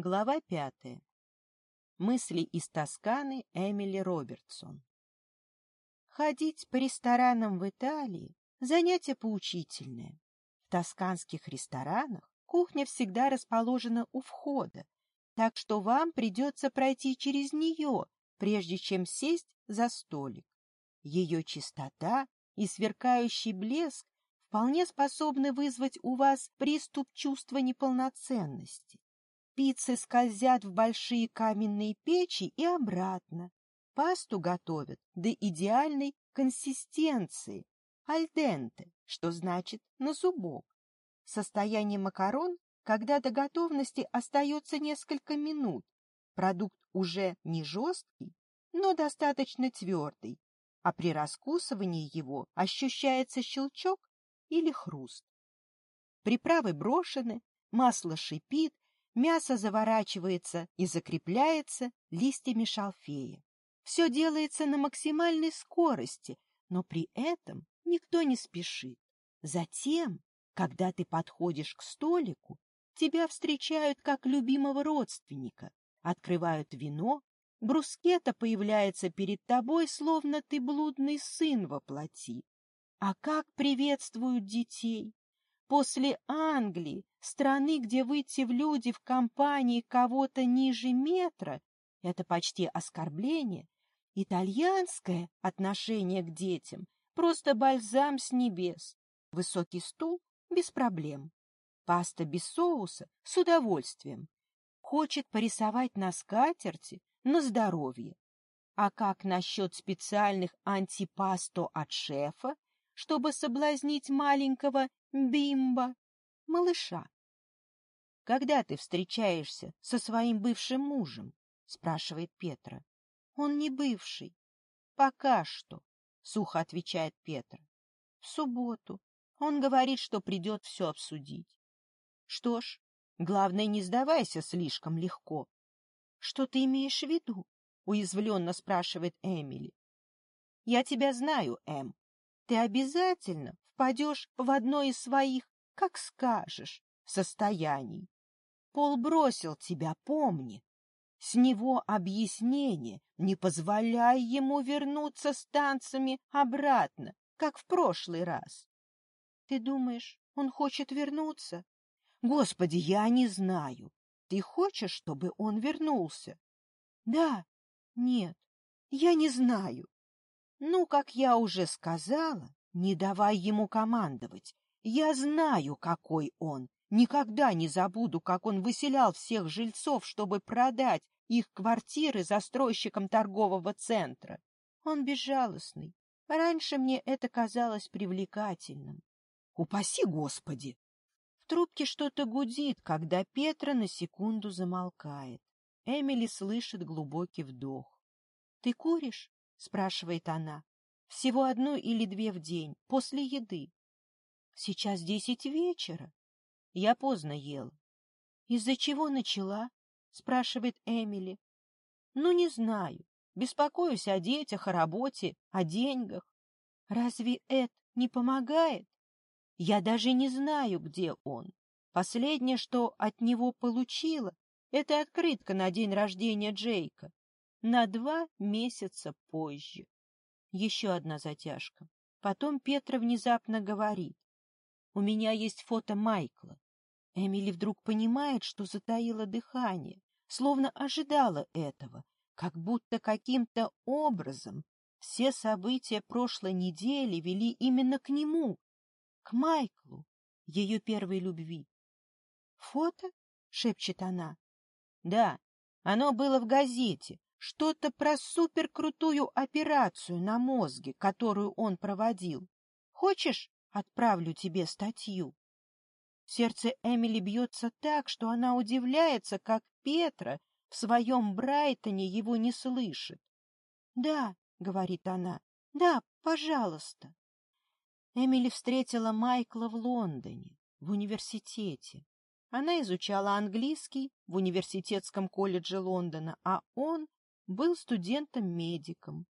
Глава пятая. Мысли из Тосканы Эмили Робертсон. Ходить по ресторанам в Италии – занятие поучительное. В тосканских ресторанах кухня всегда расположена у входа, так что вам придется пройти через нее, прежде чем сесть за столик. Ее чистота и сверкающий блеск вполне способны вызвать у вас приступ чувства неполноценности. Спицы скользят в большие каменные печи и обратно. Пасту готовят до идеальной консистенции, альденте, что значит на зубок. Состояние макарон, когда до готовности остается несколько минут. Продукт уже не жесткий, но достаточно твердый, а при раскусывании его ощущается щелчок или хруст. Приправы брошены, масло шипит, мясо заворачивается и закрепляется листьями шалфея. Все делается на максимальной скорости, но при этом никто не спешит. Затем, когда ты подходишь к столику, тебя встречают как любимого родственника, открывают вино, брускета появляется перед тобой, словно ты блудный сын во плоти. А как приветствуют детей! После Англии, страны, где выйти в люди в компании кого-то ниже метра, это почти оскорбление, итальянское отношение к детям просто бальзам с небес. Высокий стул без проблем. Паста без соуса с удовольствием. Хочет порисовать на скатерти на здоровье. А как насчет специальных антипасто от шефа, чтобы соблазнить маленького Бимба, малыша. «Когда ты встречаешься со своим бывшим мужем?» — спрашивает Петра. «Он не бывший. Пока что», — сухо отвечает Петра. «В субботу. Он говорит, что придёт, всё обсудить». «Что ж, главное, не сдавайся слишком легко». «Что ты имеешь в виду?» — уязвленно спрашивает Эмили. «Я тебя знаю, Эм. Ты обязательно впадешь в одно из своих, как скажешь, состояний. Пол бросил тебя, помни. С него объяснение, не позволяй ему вернуться с танцами обратно, как в прошлый раз. Ты думаешь, он хочет вернуться? Господи, я не знаю. Ты хочешь, чтобы он вернулся? Да, нет, я не знаю. Ну, как я уже сказала, не давай ему командовать. Я знаю, какой он. Никогда не забуду, как он выселял всех жильцов, чтобы продать их квартиры застройщикам торгового центра. Он безжалостный. Раньше мне это казалось привлекательным. Упаси Господи! В трубке что-то гудит, когда Петра на секунду замолкает. Эмили слышит глубокий вдох. — Ты куришь? — спрашивает она. Всего одну или две в день, после еды. Сейчас десять вечера. Я поздно ел. Из-за чего начала? спрашивает Эмили. Ну, не знаю. Беспокоюсь о детях, о работе, о деньгах. Разве Эд не помогает? Я даже не знаю, где он. Последнее, что от него получила, это открытка на день рождения Джейка. На два месяца позже. Еще одна затяжка. Потом Петра внезапно говорит. «У меня есть фото Майкла». Эмили вдруг понимает, что затаила дыхание, словно ожидала этого, как будто каким-то образом все события прошлой недели вели именно к нему, к Майклу, ее первой любви. «Фото?» — шепчет она. «Да, оно было в газете. Что-то про суперкрутую операцию на мозге, которую он проводил. Хочешь, отправлю тебе статью? Сердце Эмили бьется так, что она удивляется, как Петра в своем Брайтоне его не слышит. — Да, — говорит она, — да, пожалуйста. Эмили встретила Майкла в Лондоне, в университете. Она изучала английский в университетском колледже Лондона, а он был студентом-медиком.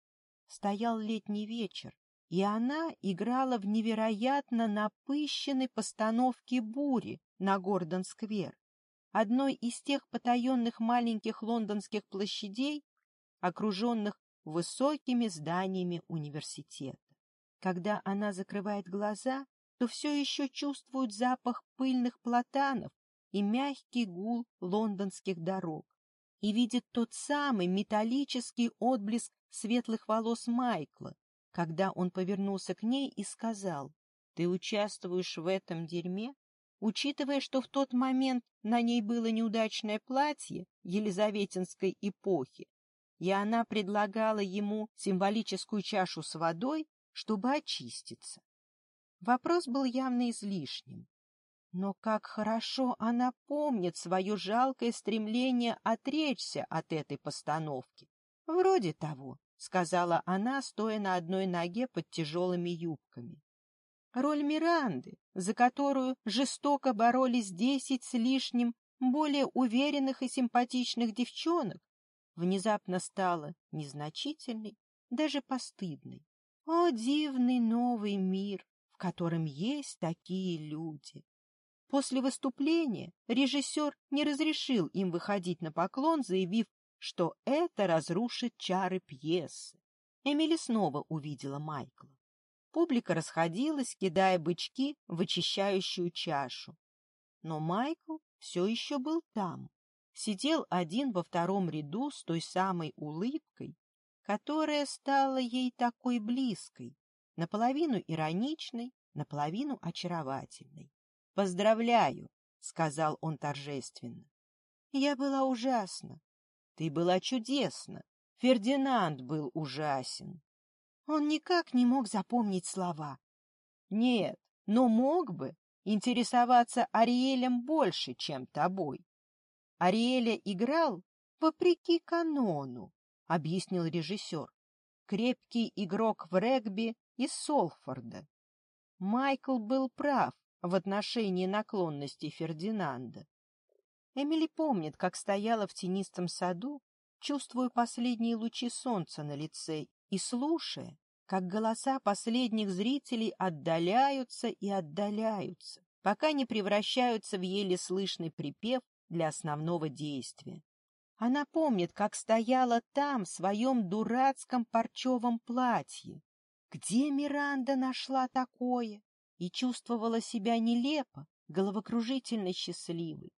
Стоял летний вечер, и она играла в невероятно напыщенной постановке «Бури» на Гордон-сквер, одной из тех потаенных маленьких лондонских площадей, окруженных высокими зданиями университета. Когда она закрывает глаза, то все еще чувствует запах пыльных платанов и мягкий гул лондонских дорог и видит тот самый металлический отблеск светлых волос Майкла, когда он повернулся к ней и сказал, «Ты участвуешь в этом дерьме?» Учитывая, что в тот момент на ней было неудачное платье елизаветинской эпохи, и она предлагала ему символическую чашу с водой, чтобы очиститься. Вопрос был явно излишним. Но как хорошо она помнит свое жалкое стремление отречься от этой постановки. — Вроде того, — сказала она, стоя на одной ноге под тяжелыми юбками. Роль Миранды, за которую жестоко боролись десять с лишним более уверенных и симпатичных девчонок, внезапно стала незначительной, даже постыдной. О, дивный новый мир, в котором есть такие люди! После выступления режиссер не разрешил им выходить на поклон, заявив, что это разрушит чары пьесы. Эмили снова увидела Майкла. Публика расходилась, кидая бычки в очищающую чашу. Но Майкл все еще был там. Сидел один во втором ряду с той самой улыбкой, которая стала ей такой близкой, наполовину ироничной, наполовину очаровательной. «Поздравляю!» — сказал он торжественно. «Я была ужасна. Ты была чудесна. Фердинанд был ужасен». Он никак не мог запомнить слова. «Нет, но мог бы интересоваться Ариэлем больше, чем тобой. Ариэля играл вопреки канону, — объяснил режиссер. Крепкий игрок в регби из Солфорда. Майкл был прав, в отношении наклонностей Фердинанда. Эмили помнит, как стояла в тенистом саду, чувствуя последние лучи солнца на лице и слушая, как голоса последних зрителей отдаляются и отдаляются, пока не превращаются в еле слышный припев для основного действия. Она помнит, как стояла там в своем дурацком парчевом платье. Где Миранда нашла такое? и чувствовала себя нелепо, головокружительно счастливой.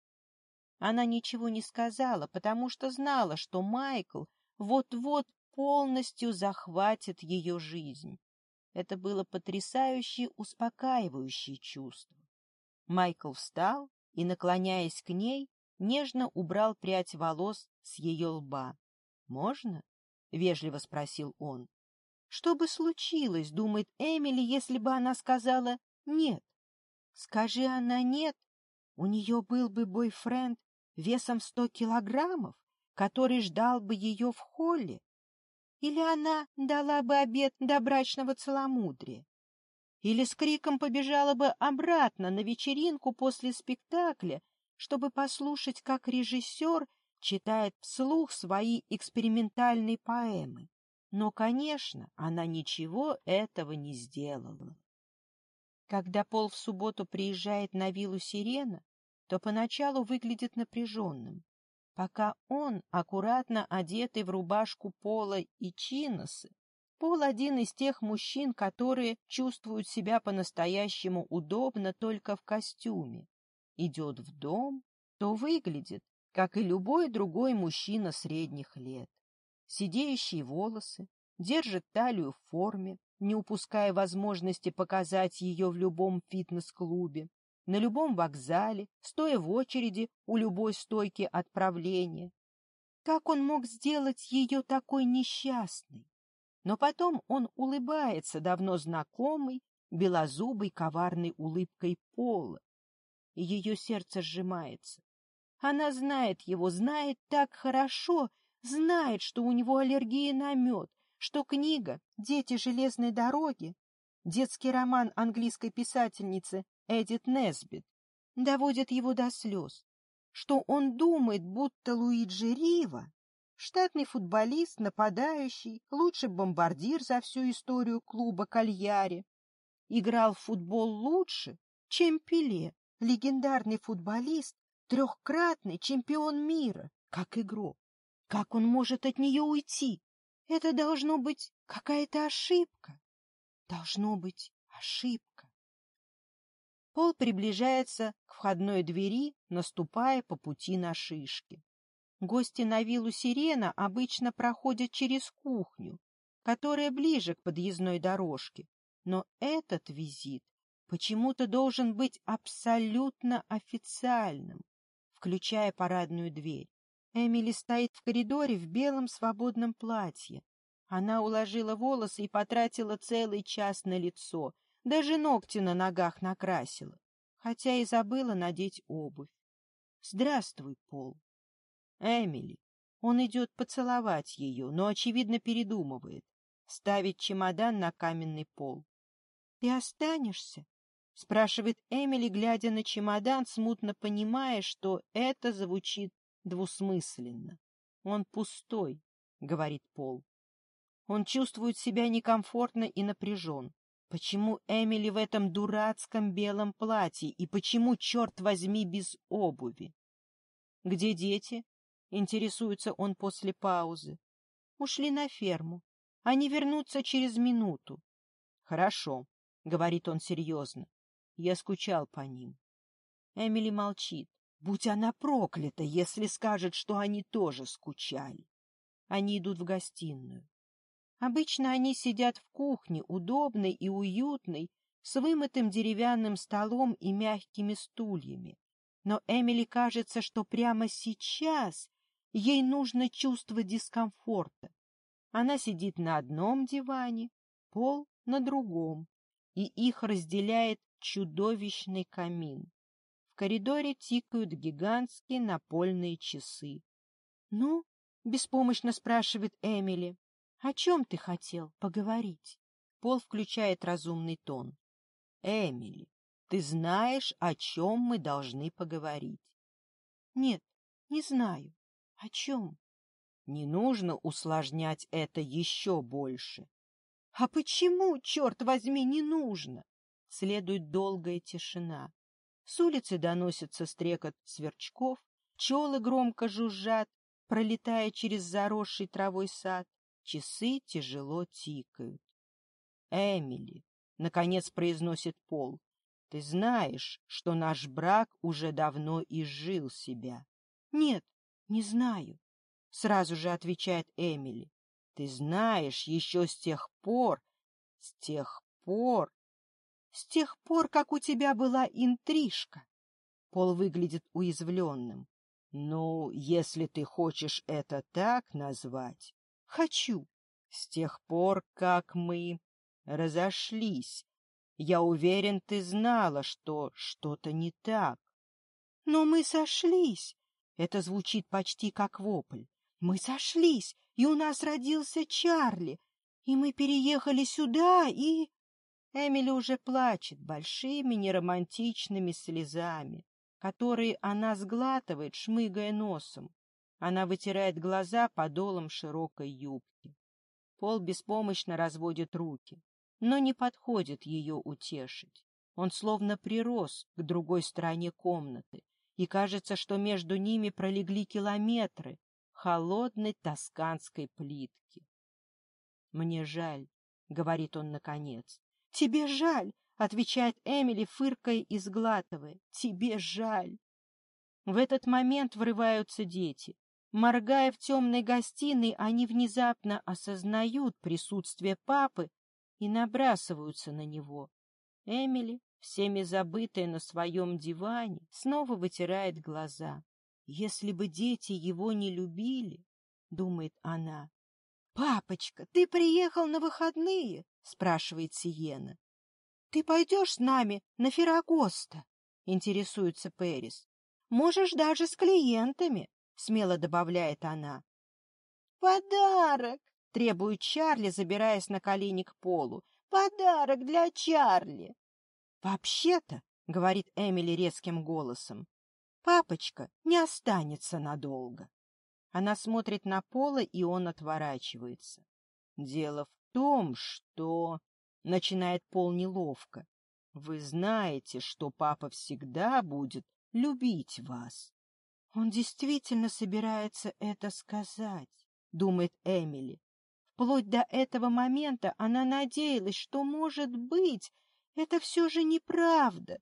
Она ничего не сказала, потому что знала, что Майкл вот-вот полностью захватит ее жизнь. Это было потрясающее, успокаивающее чувство. Майкл встал и, наклоняясь к ней, нежно убрал прядь волос с ее лба. «Можно — Можно? — вежливо спросил он. Что бы случилось, думает Эмили, если бы она сказала «нет». Скажи она «нет», у нее был бы бойфренд весом сто килограммов, который ждал бы ее в холле, или она дала бы обед добрачного целомудрия, или с криком побежала бы обратно на вечеринку после спектакля, чтобы послушать, как режиссер читает вслух свои экспериментальные поэмы. Но, конечно, она ничего этого не сделала. Когда Пол в субботу приезжает на виллу Сирена, то поначалу выглядит напряженным, пока он, аккуратно одетый в рубашку Пола и чиносы, Пол один из тех мужчин, которые чувствуют себя по-настоящему удобно только в костюме. Идет в дом, то выглядит, как и любой другой мужчина средних лет. Сидеющие волосы, держит талию в форме, не упуская возможности показать ее в любом фитнес-клубе, на любом вокзале, стоя в очереди у любой стойки отправления. Как он мог сделать ее такой несчастной? Но потом он улыбается давно знакомой, белозубой, коварной улыбкой Пола. Ее сердце сжимается. Она знает его, знает так хорошо — знает, что у него аллергия на мед, что книга «Дети железной дороги» — детский роман английской писательницы Эдит Несбит — доводит его до слез, что он думает, будто Луиджи Рива — штатный футболист, нападающий, лучший бомбардир за всю историю клуба Кальяри, играл в футбол лучше, чем Пеле, легендарный футболист, трехкратный чемпион мира, как игрок. Как он может от нее уйти? Это должно быть какая-то ошибка. Должно быть ошибка. Пол приближается к входной двери, наступая по пути на шишки. Гости на виллу «Сирена» обычно проходят через кухню, которая ближе к подъездной дорожке, но этот визит почему-то должен быть абсолютно официальным, включая парадную дверь. Эмили стоит в коридоре в белом свободном платье. Она уложила волосы и потратила целый час на лицо, даже ногти на ногах накрасила, хотя и забыла надеть обувь. «Здравствуй, Пол». «Эмили». Он идет поцеловать ее, но, очевидно, передумывает. Ставит чемодан на каменный пол. «Ты останешься?» — спрашивает Эмили, глядя на чемодан, смутно понимая, что это звучит двусмысленно. «Он пустой», — говорит Пол. Он чувствует себя некомфортно и напряжен. Почему Эмили в этом дурацком белом платье и почему, черт возьми, без обуви? «Где дети?» — интересуется он после паузы. «Ушли на ферму. Они вернутся через минуту». «Хорошо», — говорит он серьезно. Я скучал по ним. Эмили молчит. Будь она проклята, если скажет, что они тоже скучали. Они идут в гостиную. Обычно они сидят в кухне, удобной и уютной, с вымытым деревянным столом и мягкими стульями. Но Эмили кажется, что прямо сейчас ей нужно чувство дискомфорта. Она сидит на одном диване, пол на другом, и их разделяет чудовищный камин. В коридоре тикают гигантские напольные часы. — Ну? — беспомощно спрашивает Эмили. — О чем ты хотел поговорить? Пол включает разумный тон. — Эмили, ты знаешь, о чем мы должны поговорить? — Нет, не знаю. О чем? — Не нужно усложнять это еще больше. — А почему, черт возьми, не нужно? Следует долгая тишина. С улицы доносится стрекот сверчков, пчелы громко жужжат, пролетая через заросший травой сад. Часы тяжело тикают. «Эмили», — наконец произносит Пол, — «ты знаешь, что наш брак уже давно изжил себя». «Нет, не знаю», — сразу же отвечает Эмили. «Ты знаешь еще с тех пор, с тех пор, с тех пор, как у тебя была интрижка. Пол выглядит уязвленным. Ну, если ты хочешь это так назвать. Хочу. С тех пор, как мы разошлись, я уверен, ты знала, что что-то не так. Но мы сошлись. Это звучит почти как вопль. Мы сошлись, и у нас родился Чарли, и мы переехали сюда, и... Эмили уже плачет большими неромантичными слезами, которые она сглатывает, шмыгая носом. Она вытирает глаза подолом широкой юбки. Пол беспомощно разводит руки, но не подходит ее утешить. Он словно прирос к другой стороне комнаты, и кажется, что между ними пролегли километры холодной тосканской плитки. «Мне жаль», — говорит он наконец, «Тебе жаль!» — отвечает Эмили, фыркой и сглатывая. «Тебе жаль!» В этот момент врываются дети. Моргая в темной гостиной, они внезапно осознают присутствие папы и набрасываются на него. Эмили, всеми забытая на своем диване, снова вытирает глаза. «Если бы дети его не любили, — думает она, — «Папочка, ты приехал на выходные!» спрашивает Сиена. Ты пойдешь с нами на Феррагоста? интересуется Перис. Можешь даже с клиентами, смело добавляет она. Подарок! требует Чарли, забираясь на колени к полу. Подарок для Чарли. Вообще-то, говорит Эмили резким голосом, папочка не останется надолго. Она смотрит на Пола, и он отворачивается. Дело в том, что...» — начинает Пол неловко. «Вы знаете, что папа всегда будет любить вас». «Он действительно собирается это сказать», — думает Эмили. Вплоть до этого момента она надеялась, что, может быть, это все же неправда,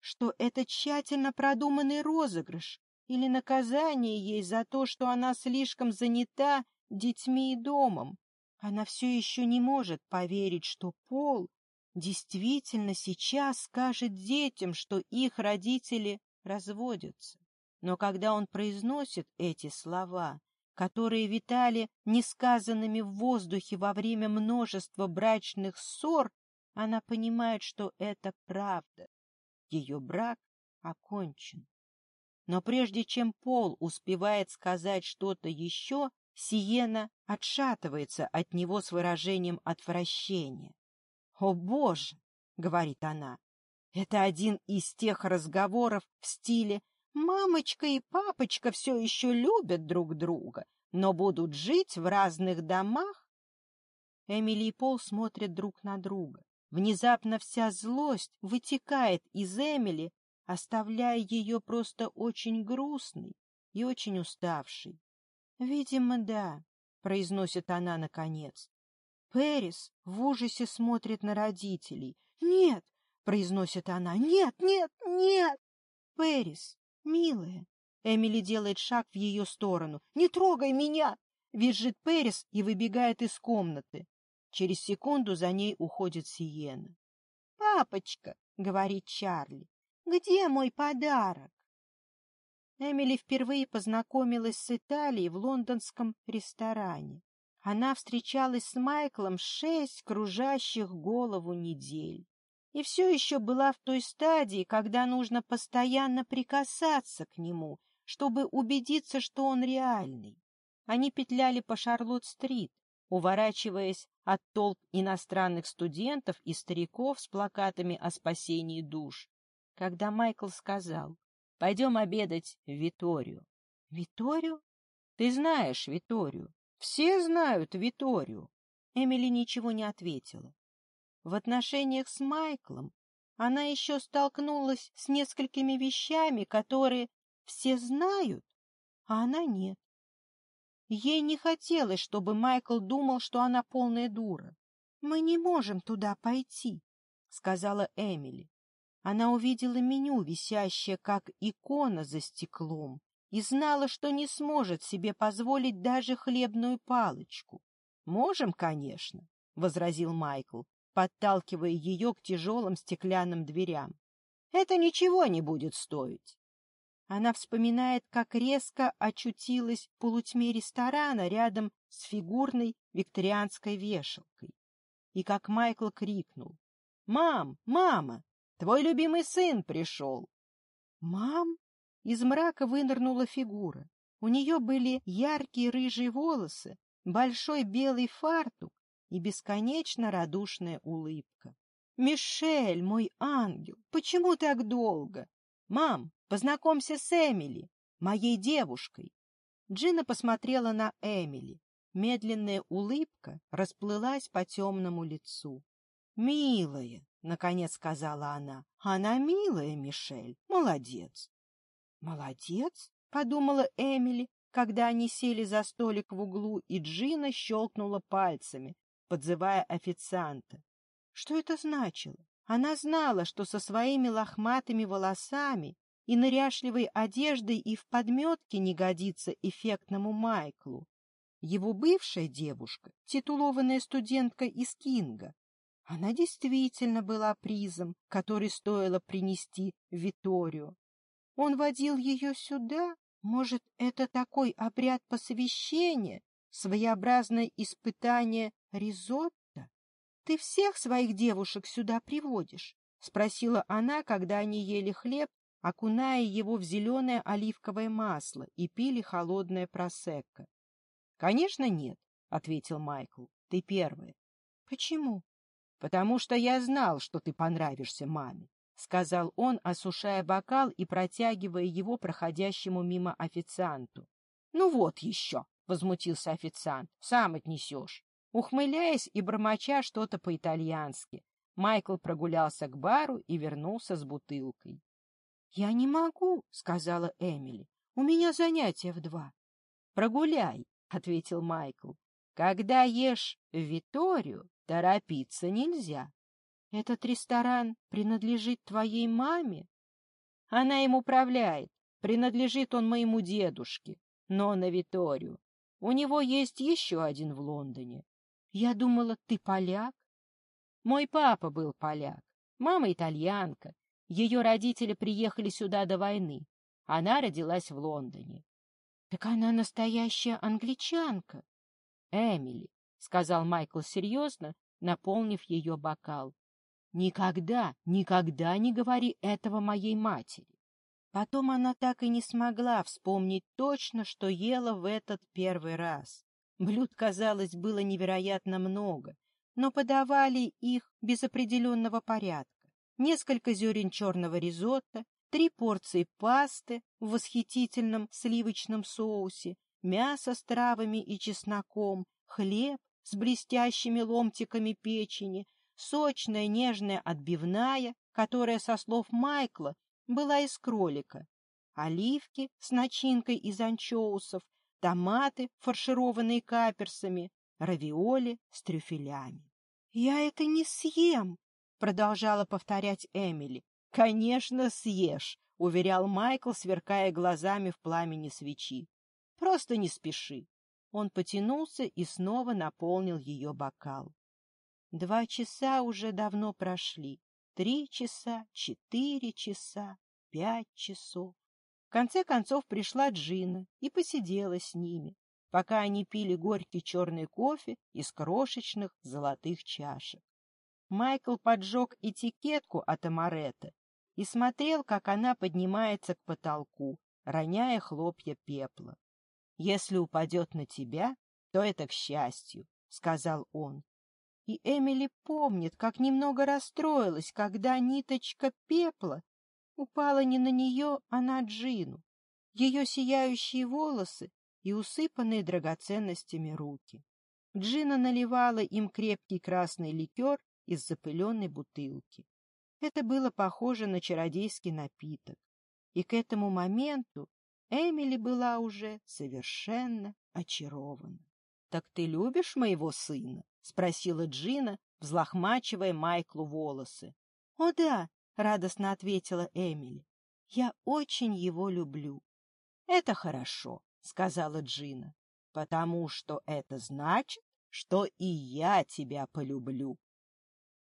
что это тщательно продуманный розыгрыш или наказание ей за то, что она слишком занята детьми и домом. Она все еще не может поверить, что Пол действительно сейчас скажет детям, что их родители разводятся. Но когда он произносит эти слова, которые витали несказанными в воздухе во время множества брачных ссор, она понимает, что это правда. Ее брак окончен. Но прежде чем Пол успевает сказать что-то еще, Сиена отшатывается от него с выражением отвращения. «О, Боже!» — говорит она. «Это один из тех разговоров в стиле «Мамочка и папочка все еще любят друг друга, но будут жить в разных домах». Эмили и Пол смотрят друг на друга. Внезапно вся злость вытекает из Эмили, оставляя ее просто очень грустной и очень уставшей. «Видимо, да», — произносит она наконец. Перис в ужасе смотрит на родителей. «Нет!» — произносит она. «Нет, нет, нет!» Перис, милая!» Эмили делает шаг в ее сторону. «Не трогай меня!» — визжит Перис и выбегает из комнаты. Через секунду за ней уходит Сиена. «Папочка!» — говорит Чарли. «Где мой подарок?» Эмили впервые познакомилась с Италией в лондонском ресторане. Она встречалась с Майклом шесть кружащих голову недель и все еще была в той стадии, когда нужно постоянно прикасаться к нему, чтобы убедиться, что он реальный. Они петляли по Шарлотт-стрит, уворачиваясь от толп иностранных студентов и стариков с плакатами о спасении душ, когда Майкл сказал Пойдем обедать в Виторию. — Виторию? Ты знаешь Виторию. Все знают Виторию. Эмили ничего не ответила. В отношениях с Майклом она еще столкнулась с несколькими вещами, которые все знают, а она нет. Ей не хотелось, чтобы Майкл думал, что она полная дура. — Мы не можем туда пойти, — сказала Эмили. Она увидела меню, висящее как икона за стеклом, и знала, что не сможет себе позволить даже хлебную палочку. «Можем, конечно», — возразил Майкл, подталкивая ее к тяжелым стеклянным дверям. «Это ничего не будет стоить». Она вспоминает, как резко очутилась в полутьме ресторана рядом с фигурной викторианской вешалкой. И как Майкл крикнул «Мам! Мама! Твой любимый сын пришел. Мам? Из мрака вынырнула фигура. У нее были яркие рыжие волосы, большой белый фартук и бесконечно радушная улыбка. «Мишель, мой ангел, почему так долго? Мам, познакомься с Эмили, моей девушкой». Джина посмотрела на Эмили. Медленная улыбка расплылась по темному лицу. «Милая», — наконец сказала она, — «она милая, Мишель, молодец». «Молодец?» — подумала Эмили, когда они сели за столик в углу, и Джина щелкнула пальцами, подзывая официанта. Что это значило? Она знала, что со своими лохматыми волосами и ныряшливой одеждой и в подметке не годится эффектному Майклу. Его бывшая девушка, титулованная студентка из Кинга, она действительно была призом, который стоило принести Виторию. Он водил ее сюда? Может, это такой обряд посвящения, своеобразное испытание ризотто? Ты всех своих девушек сюда приводишь? — спросила она, когда они ели хлеб, окуная его в зеленое оливковое масло и пили холодное просекко. — Конечно, нет, — ответил Майкл. — Ты первая. — Почему? потому что я знал, что ты понравишься маме», — сказал он, осушая бокал и протягивая его проходящему мимо официанту. «Ну вот еще», — возмутился официант, — «сам отнесешь». Ухмыляясь и бормоча что-то по-итальянски, Майкл прогулялся к бару и вернулся с бутылкой. — Я не могу, — сказала Эмили. — У меня занятия в два. — Прогуляй, — ответил Майкл. — Когда ешь Виторию, Торопиться нельзя. Этот ресторан принадлежит твоей маме? Она им управляет. Принадлежит он моему дедушке, но на Виторию. У него есть еще один в Лондоне. Я думала, ты поляк? Мой папа был поляк, мама итальянка. Ее родители приехали сюда до войны. Она родилась в Лондоне. Так она настоящая англичанка. Эмили, — сказал Майкл серьезно, наполнив ее бокал. — Никогда, никогда не говори этого моей матери. Потом она так и не смогла вспомнить точно, что ела в этот первый раз. Блюд, казалось, было невероятно много, но подавали их без определенного порядка. Несколько зерен черного ризотто, три порции пасты в восхитительном сливочном соусе, мясо с травами и чесноком, хлеб, с блестящими ломтиками печени, сочная нежная отбивная, которая, со слов Майкла, была из кролика, оливки с начинкой из анчоусов, томаты, фаршированные каперсами, равиоли с трюфелями. — Я это не съем! — продолжала повторять Эмили. — Конечно, съешь! — уверял Майкл, сверкая глазами в пламени свечи. — Просто не спеши. Он потянулся и снова наполнил ее бокал. Два часа уже давно прошли. Три часа, четыре часа, пять часов. В конце концов пришла Джина и посидела с ними, пока они пили горький черный кофе из крошечных золотых чашек. Майкл поджег этикетку от амарета и смотрел, как она поднимается к потолку, роняя хлопья пепла. Если упадет на тебя, то это к счастью, — сказал он. И Эмили помнит, как немного расстроилась, когда ниточка пепла упала не на нее, а на Джину. Ее сияющие волосы и усыпанные драгоценностями руки. Джина наливала им крепкий красный ликер из запыленной бутылки. Это было похоже на чародейский напиток. И к этому моменту Эмили была уже совершенно очарована. — Так ты любишь моего сына? — спросила Джина, взлохмачивая Майклу волосы. — О да, — радостно ответила Эмили. — Я очень его люблю. — Это хорошо, — сказала Джина, — потому что это значит, что и я тебя полюблю.